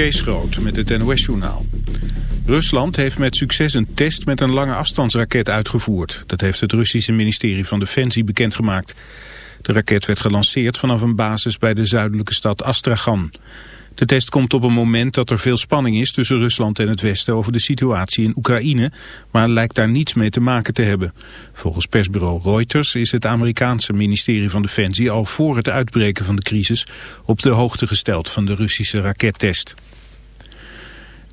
Kees Groot met het NOS-journaal. Rusland heeft met succes een test met een lange afstandsraket uitgevoerd. Dat heeft het Russische ministerie van Defensie bekendgemaakt. De raket werd gelanceerd vanaf een basis bij de zuidelijke stad Astragan. De test komt op een moment dat er veel spanning is tussen Rusland en het Westen over de situatie in Oekraïne, maar lijkt daar niets mee te maken te hebben. Volgens persbureau Reuters is het Amerikaanse ministerie van Defensie al voor het uitbreken van de crisis op de hoogte gesteld van de Russische rakettest.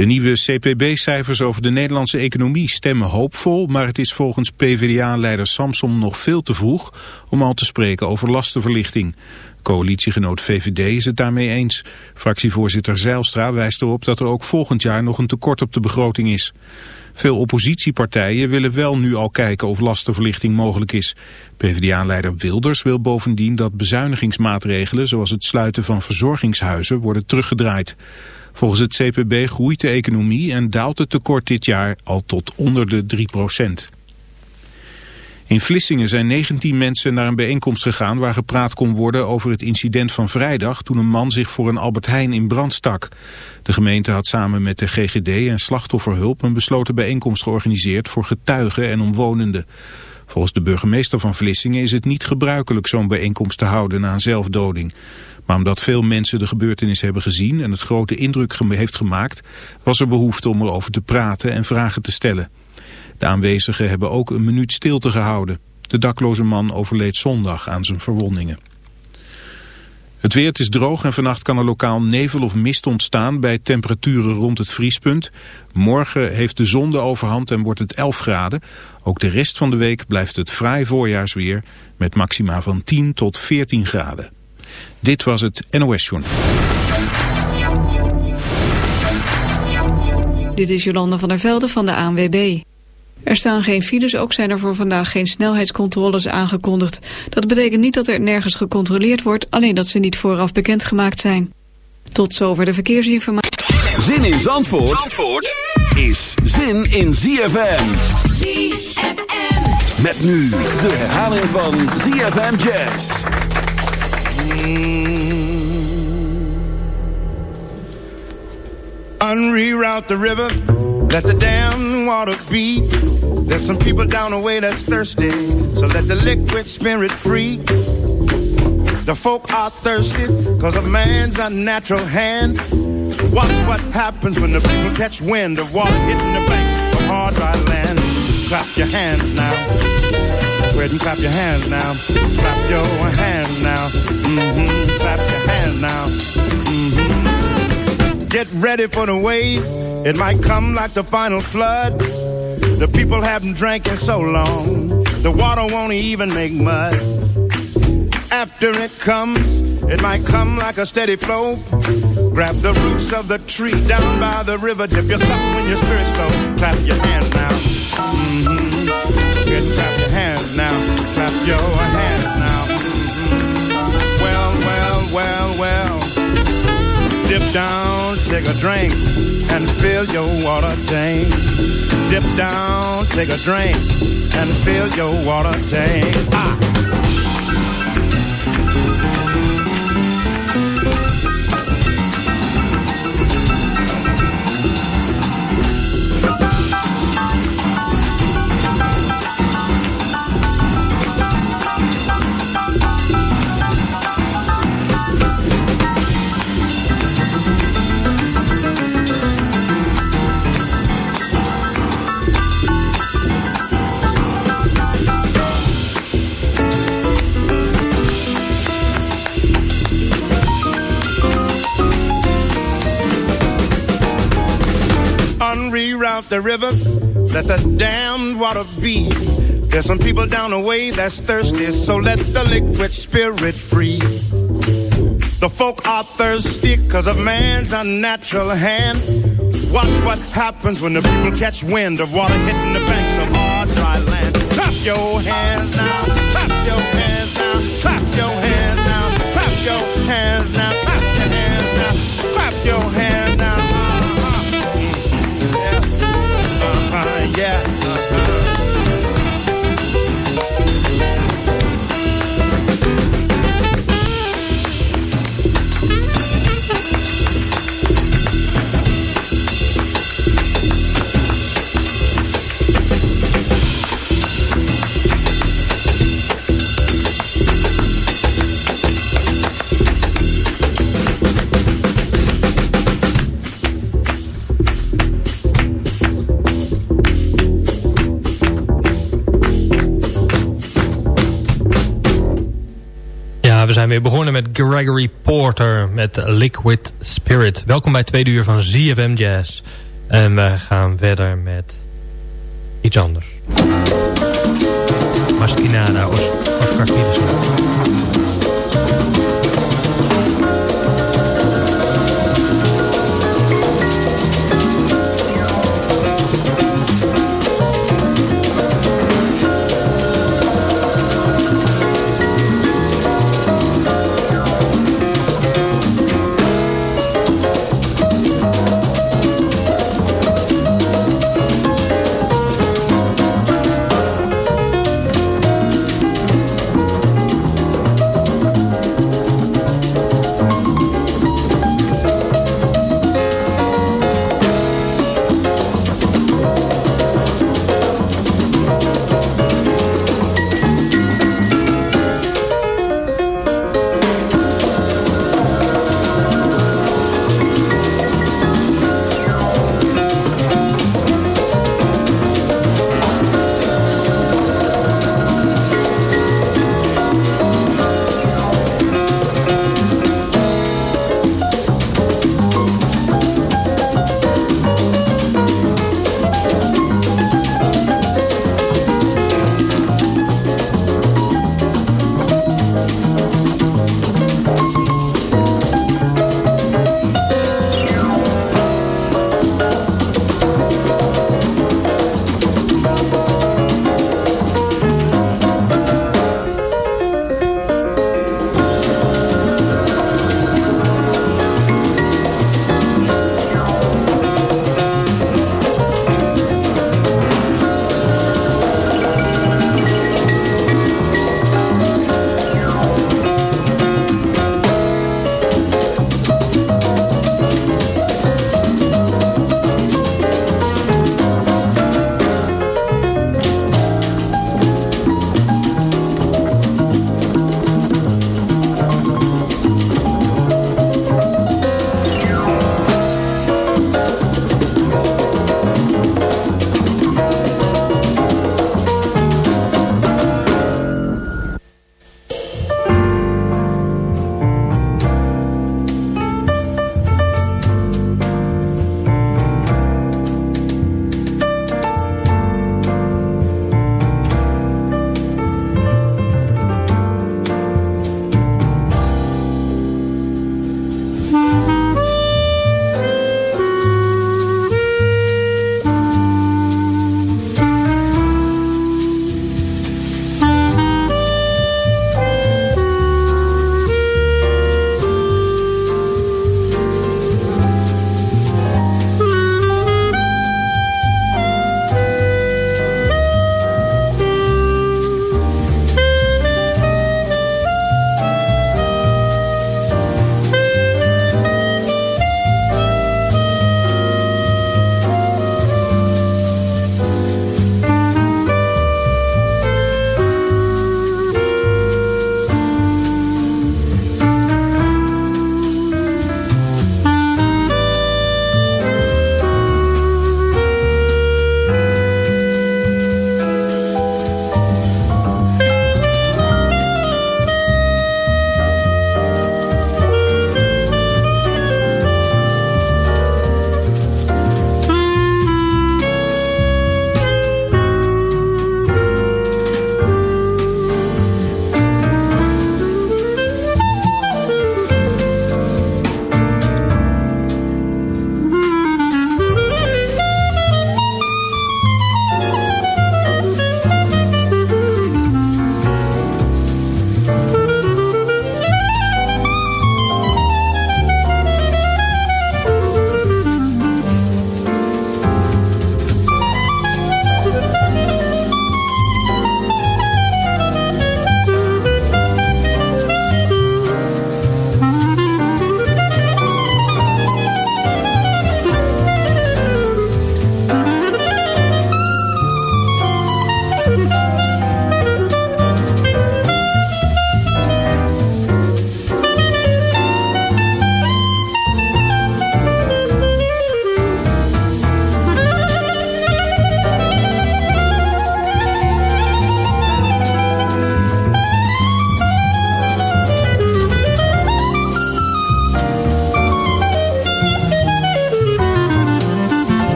De nieuwe CPB-cijfers over de Nederlandse economie stemmen hoopvol, maar het is volgens PvdA-leider Samson nog veel te vroeg om al te spreken over lastenverlichting. Coalitiegenoot VVD is het daarmee eens. Fractievoorzitter Zeilstra wijst erop dat er ook volgend jaar nog een tekort op de begroting is. Veel oppositiepartijen willen wel nu al kijken of lastenverlichting mogelijk is. PvdA-leider Wilders wil bovendien dat bezuinigingsmaatregelen zoals het sluiten van verzorgingshuizen worden teruggedraaid. Volgens het CPB groeit de economie en daalt het tekort dit jaar al tot onder de 3 procent. In Vlissingen zijn 19 mensen naar een bijeenkomst gegaan waar gepraat kon worden over het incident van vrijdag toen een man zich voor een Albert Heijn in brand stak. De gemeente had samen met de GGD en slachtofferhulp een besloten bijeenkomst georganiseerd voor getuigen en omwonenden. Volgens de burgemeester van Vlissingen is het niet gebruikelijk zo'n bijeenkomst te houden na een zelfdoding. Maar omdat veel mensen de gebeurtenis hebben gezien en het grote indruk heeft gemaakt, was er behoefte om erover te praten en vragen te stellen. De aanwezigen hebben ook een minuut stilte gehouden. De dakloze man overleed zondag aan zijn verwondingen. Het weer, het is droog en vannacht kan er lokaal nevel of mist ontstaan bij temperaturen rond het vriespunt. Morgen heeft de zon de overhand en wordt het 11 graden. Ook de rest van de week blijft het fraai voorjaarsweer met maxima van 10 tot 14 graden. Dit was het NOS Journal. Dit is Jolanda van der Velde van de ANWB. Er staan geen files, ook zijn er voor vandaag geen snelheidscontroles aangekondigd. Dat betekent niet dat er nergens gecontroleerd wordt, alleen dat ze niet vooraf bekendgemaakt zijn. Tot zover de verkeersinformatie. Zin in Zandvoort, Zandvoort is zin in ZFM. ZFM. Met nu de herhaling van ZFM Jazz. Unreroute the river, let the damn water beat. There's some people down the way that's thirsty, so let the liquid spirit free. The folk are thirsty, cause a man's unnatural hand. Watch what happens when the people catch wind of water hitting the bank of hard, dry land. Clap your hands now. Ahead and clap your hands now. Clap your hands now. Mm-hmm. Clap your hands now. Mm-hmm. Get ready for the wave. It might come like the final flood. The people haven't drank in so long. The water won't even make mud. After it comes, it might come like a steady flow. Grab the roots of the tree down by the river. Dip your cup when your spirit's low. Clap your hands now. Mm-hmm. Get clap. Clap your hands now. Well, well, well, well. Dip down, take a drink, and fill your water tank. Dip down, take a drink, and fill your water tank. Ah. River, let the damned water be. There's some people down the way that's thirsty, so let the liquid spirit free. The folk are thirsty cause of man's unnatural hand. Watch what happens when the people catch wind of water hitting the banks of hard, dry land. Clap your hands now, weer begonnen met Gregory Porter met Liquid Spirit. Welkom bij tweede uur van ZFM Jazz. En we gaan verder met iets anders.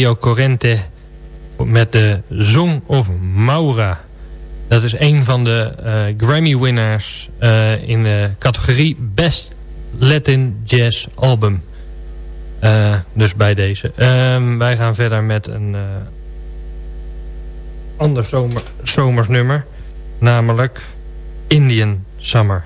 Trio Corrente met de Song of Maura. Dat is een van de uh, Grammy-winnaars uh, in de categorie Best Latin Jazz Album. Uh, dus bij deze. Um, wij gaan verder met een ander zomer, zomersnummer. Namelijk Indian Summer.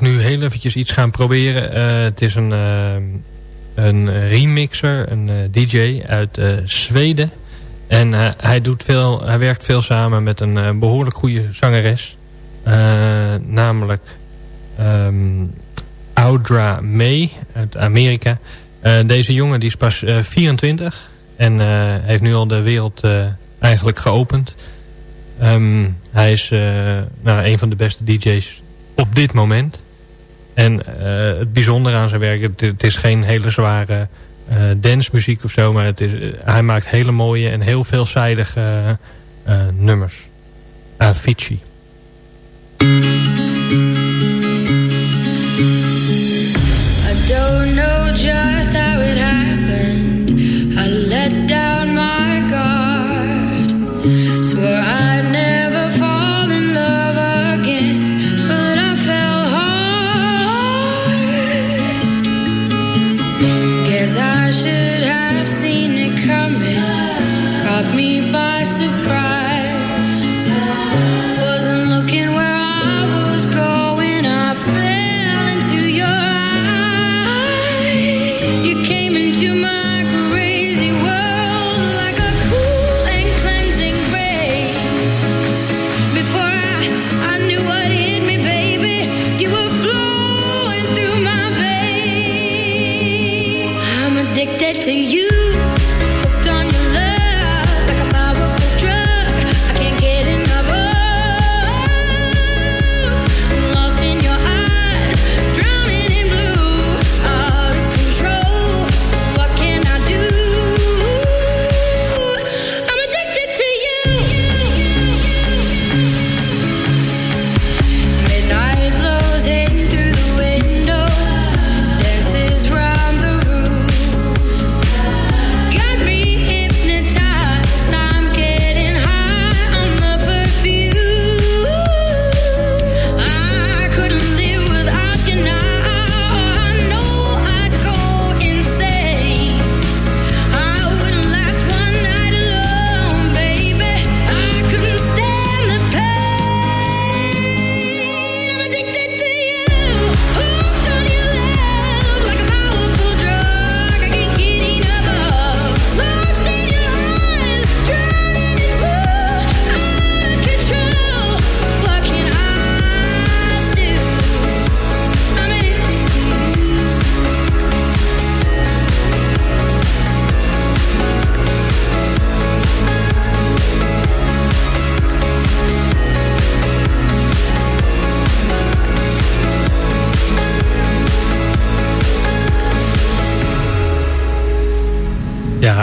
Nu heel eventjes iets gaan proberen. Uh, het is een, uh, een remixer, een uh, DJ uit Zweden. En hij, doet veel, hij werkt veel samen met een behoorlijk goede zangeres. namelijk um, Audra May uit Amerika. deze jongen die is pas 24 en heeft nu al de wereld eigenlijk geopend. Um, hij is nou, een van de beste DJ's op dit moment. En uh, het bijzondere aan zijn werk, het, het is geen hele zware uh, dancemuziek of zo, maar het is, uh, hij maakt hele mooie en heel veelzijdige nummers. Avicii.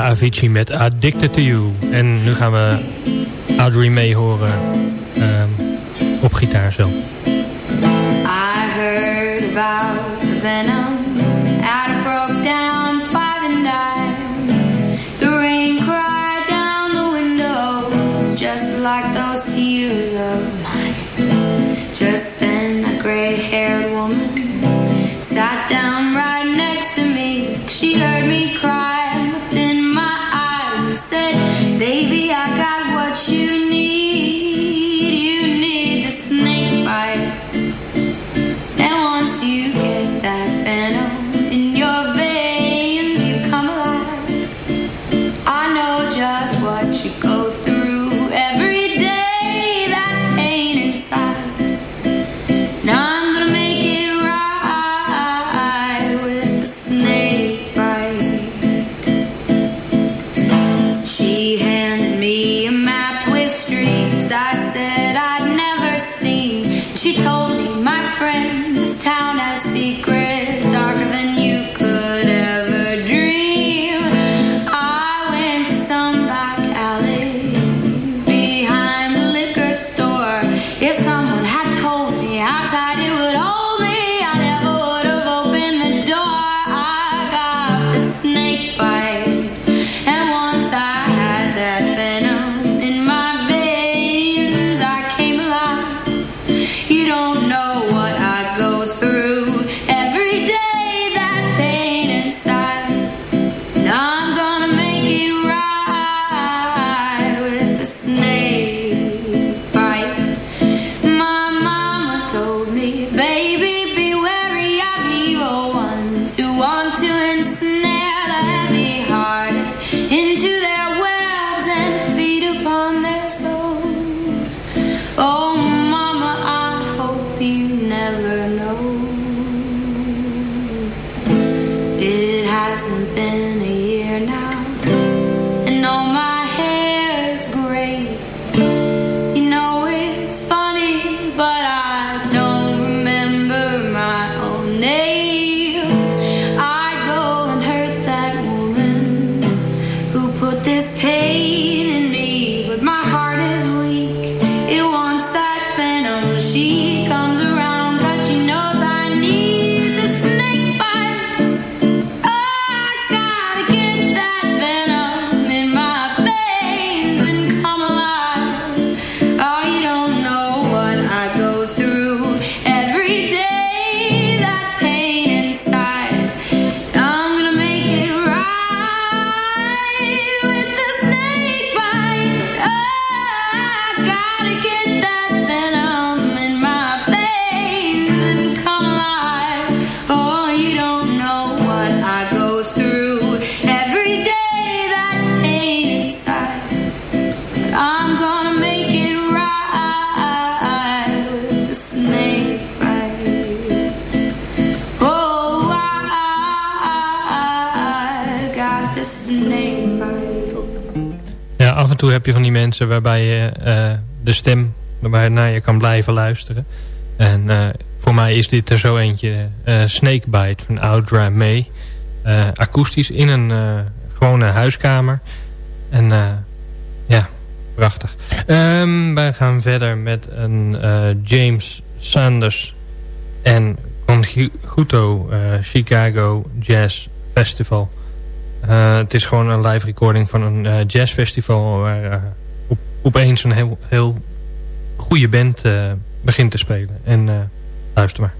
Avicii met Addicted to You. En nu gaan we Audrey May horen um, op gitaar zelf. I heard about toe heb je van die mensen waarbij je uh, de stem waarbij naar je kan blijven luisteren. En uh, voor mij is dit er zo eentje. Uh, Snakebite van Audra May. akoestisch in een gewone huiskamer. En ja, prachtig. Um, wij gaan verder met een James Sanders en Conguto Chicago Jazz Festival. Uh, het is gewoon een live recording van een uh, jazzfestival... waar uh, op, opeens een heel, heel goede band begint te spelen. En luister maar.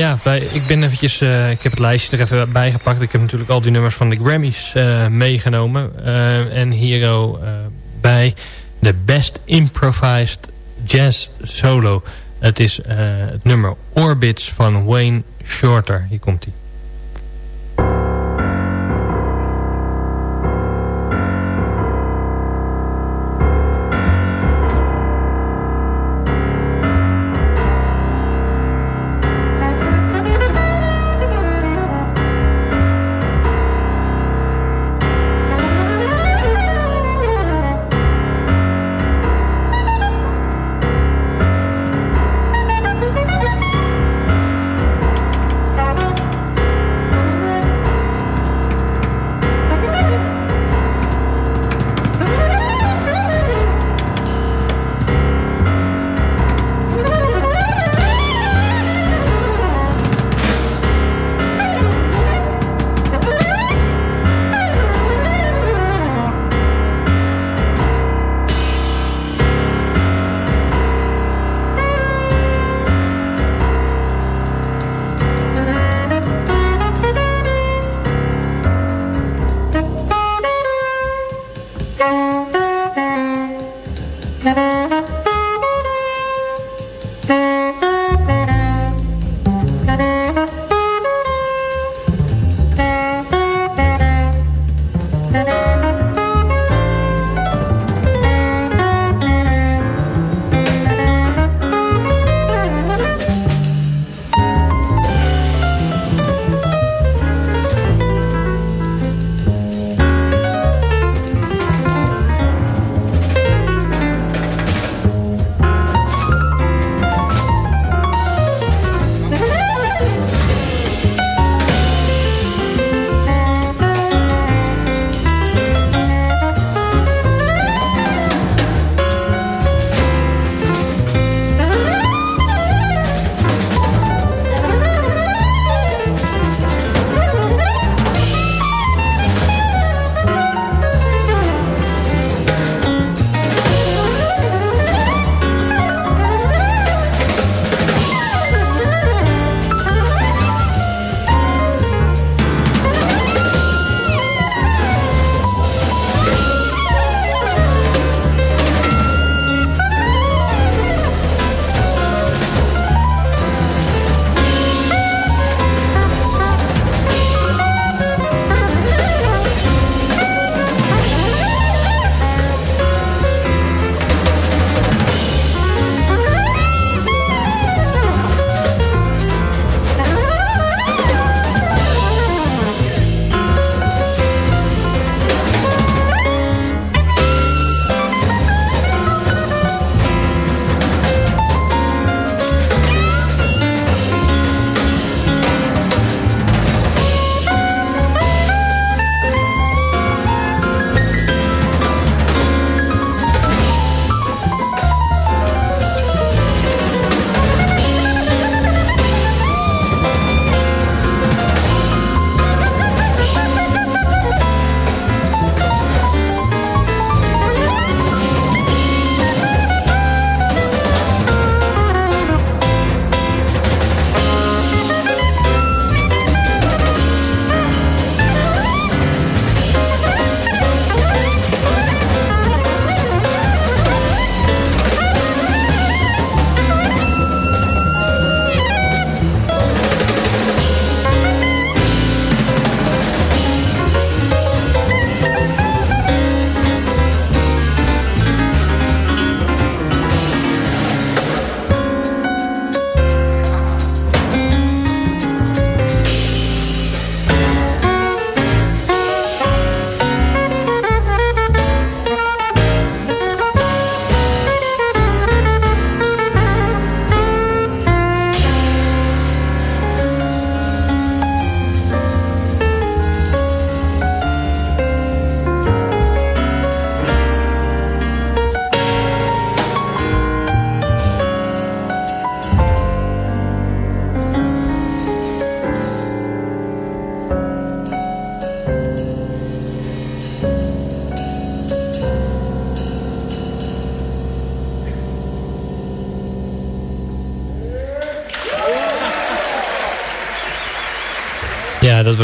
Ja, ik ben eventjes, uh, ik heb het lijstje er even bij gepakt. Ik heb natuurlijk al die nummers van de Grammys uh, meegenomen. Uh, en hier bij de Best Improvised Jazz Solo. Het is het nummer Orbits van Wayne Shorter. Hier komt hij.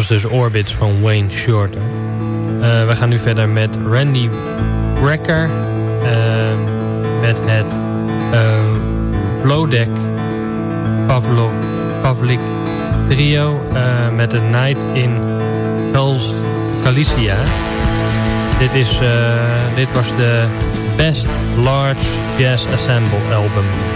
Dus Orbits van Wayne Shorter. Uh, we gaan nu verder met Randy Brecker. Uh, met het uh, Vlodek Pavlov, Pavlik trio. met de Night in Gals, Galicia. Dit, is, dit was de Best Large Jazz Ensemble album.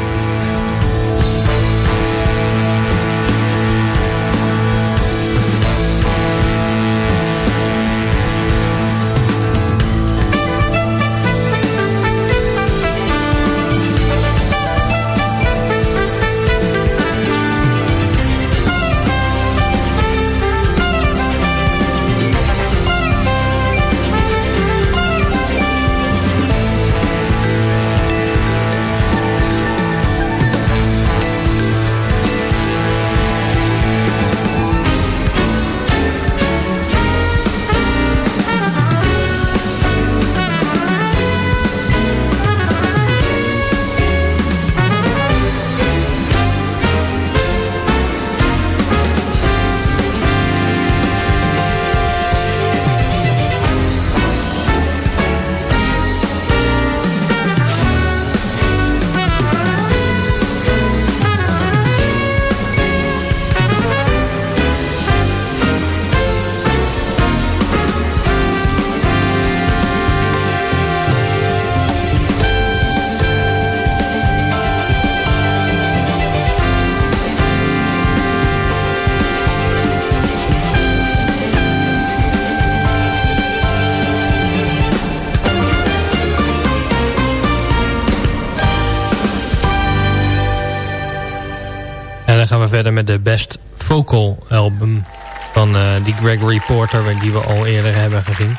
Verder met de Best Vocal album van uh, die Gregory Porter, die we al eerder hebben gezien.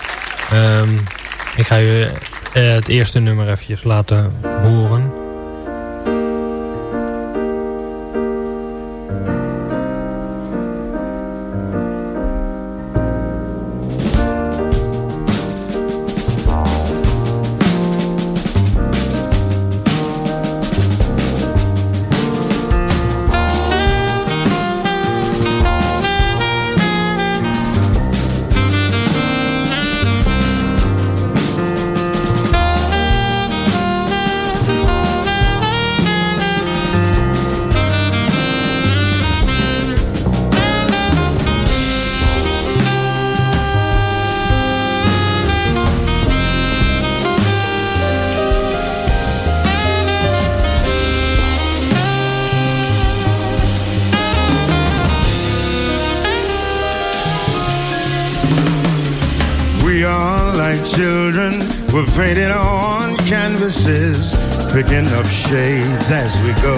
Um, ik ga je uh, het eerste nummer eventjes laten horen. Shades as we go.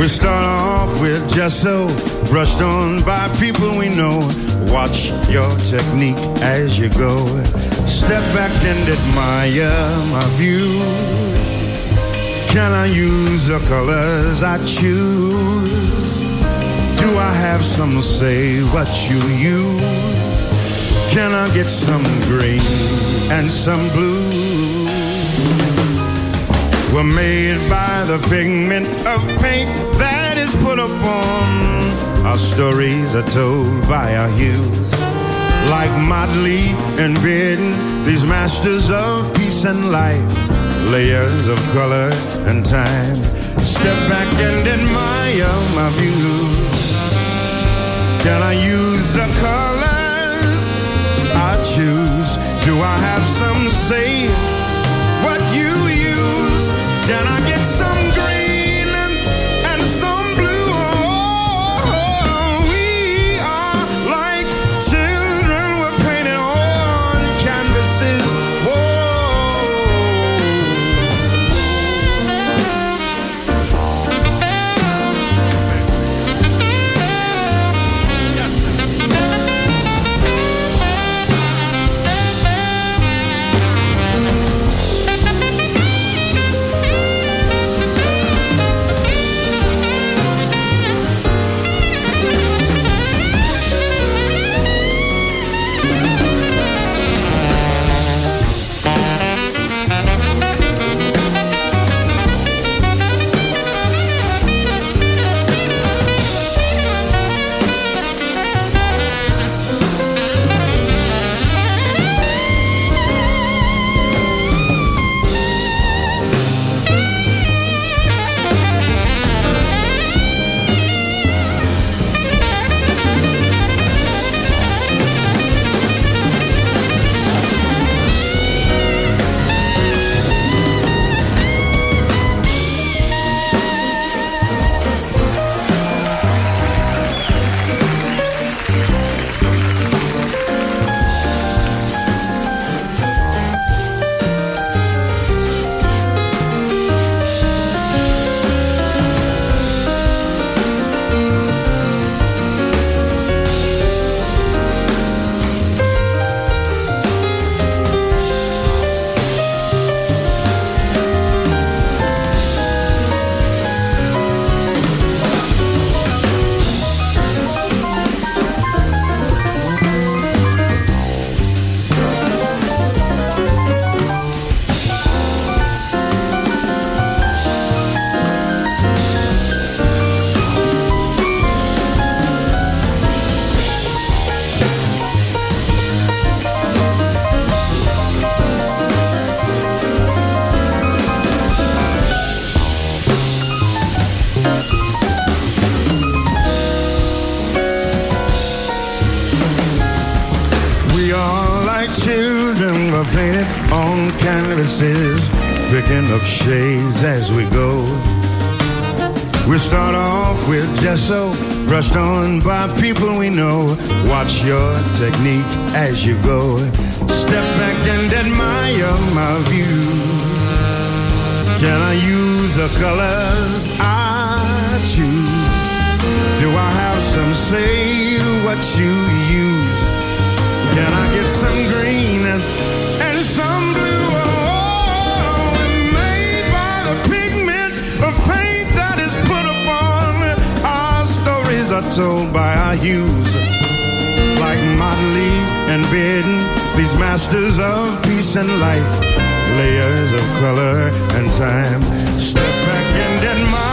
We start off with gesso, brushed on by people we know. Watch your technique as you go. Step back and admire my view. Can I use the colors I choose? Do I have some say what you use? Can I get some green and some blue? Were made by the pigment of paint that is put upon. Our stories are told by our hues. Like Motley and Bearden, these masters of peace and life, layers of color and time. Step back and admire my views. Can I use the colors I choose? Do I have some say? What you use. can I get some green canvases, picking up shades as we go. We start off with gesso, brushed on by people we know. Watch your technique as you go. Step back and admire my view. Can I use the colors I choose? Do I have some say what you use? Can I get some green are by our hues. Like Motley and Baden, these masters of peace and life, layers of color and time. Step back and admire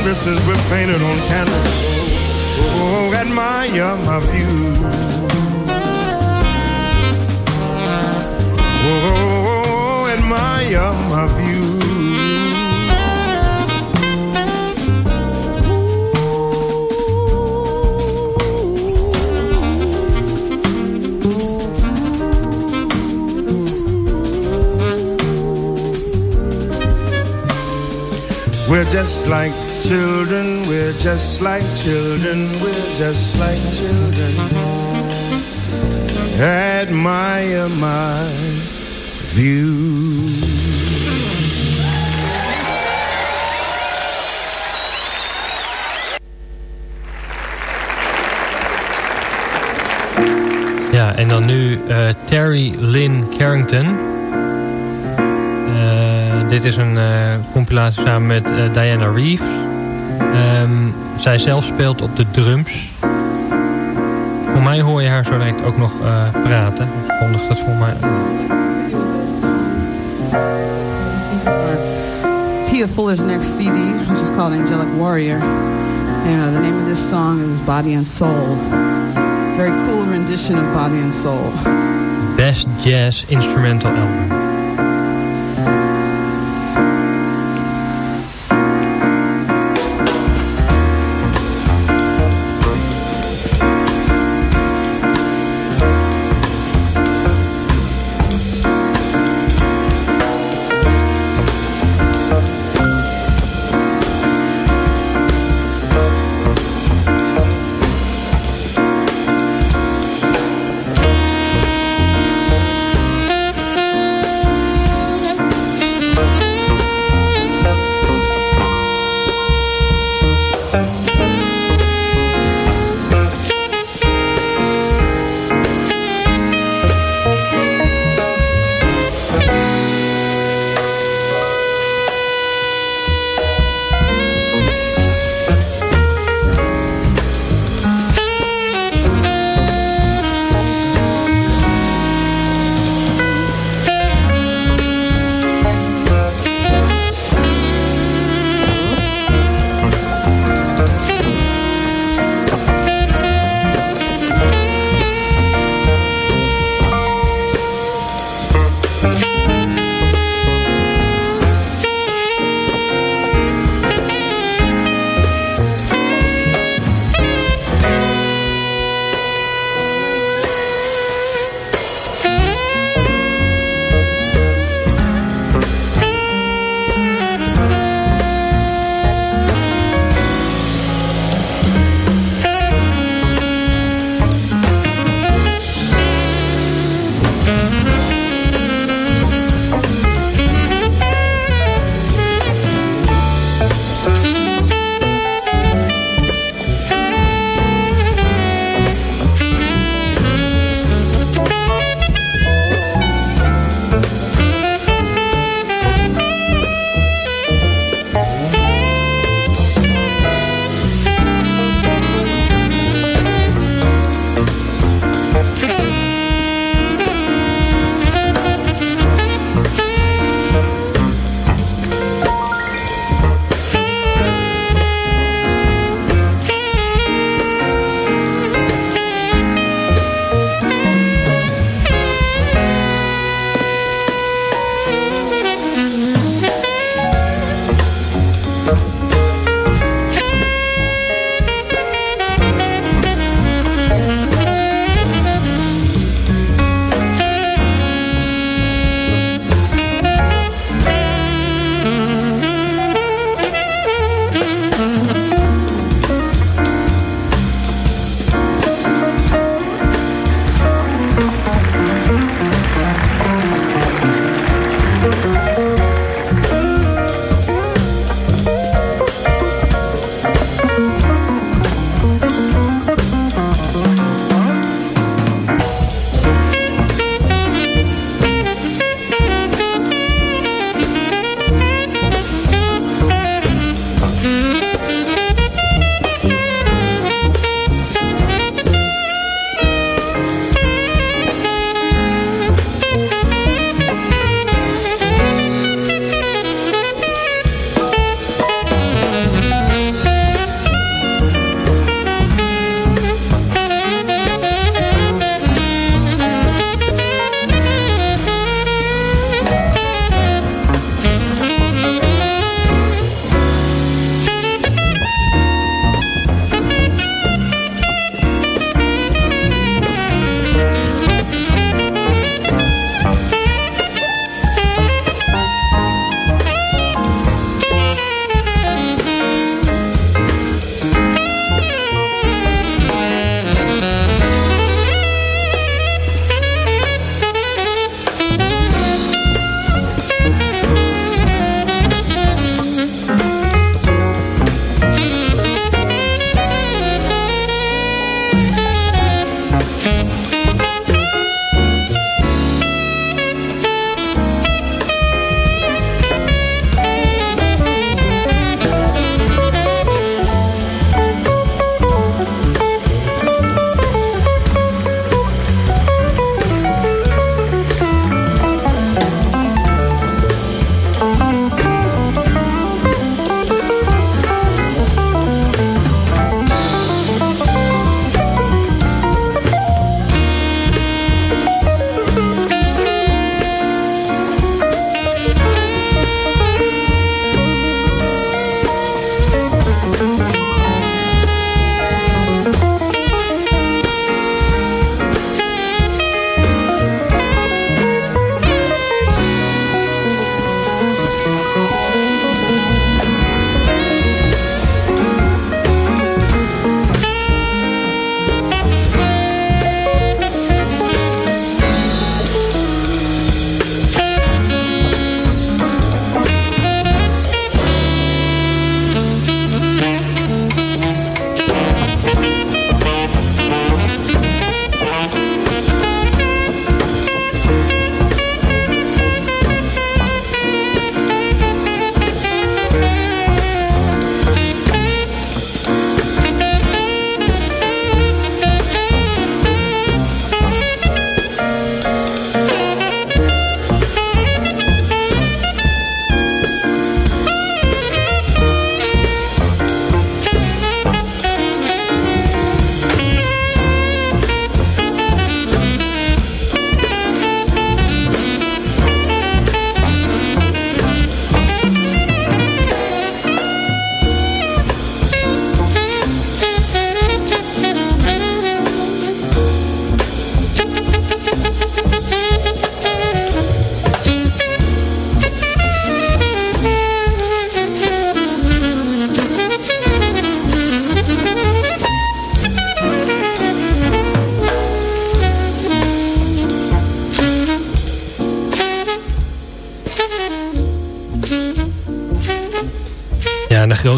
canvases. We're painted on canvases. Oh, admire my view. Oh, admire my view. We're just like children, we're just like children, we're just like children. Admire my view. Ja, en dan nu eh, Terry Lynn Carrington. Eh, dit is een eh, compilatie samen met Diana Reeves. Ehm, zij zelf speelt op de drums. Voor mij hoor je haar zo direct ook nog eh, praten. Ik kondig dat voor mij. It's Tia Fuller's next CD, which is called Angelic Warrior. And uh, the name of this song is Body and Soul. Very cool rendition of Body and Soul. Best Jazz Instrumental Album.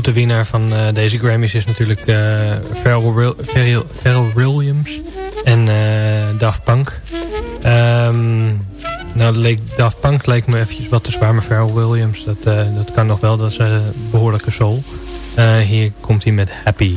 Grote winnaar van uh, deze Grammys is natuurlijk uh, Pharrell, Williams en uh, Daft Punk. Um, nou, leek, Daft Punk leek me eventjes wat te zwaar, maar Pharrell Williams, dat, dat kan nog wel, dat is een behoorlijke soul. hier komt hij met Happy.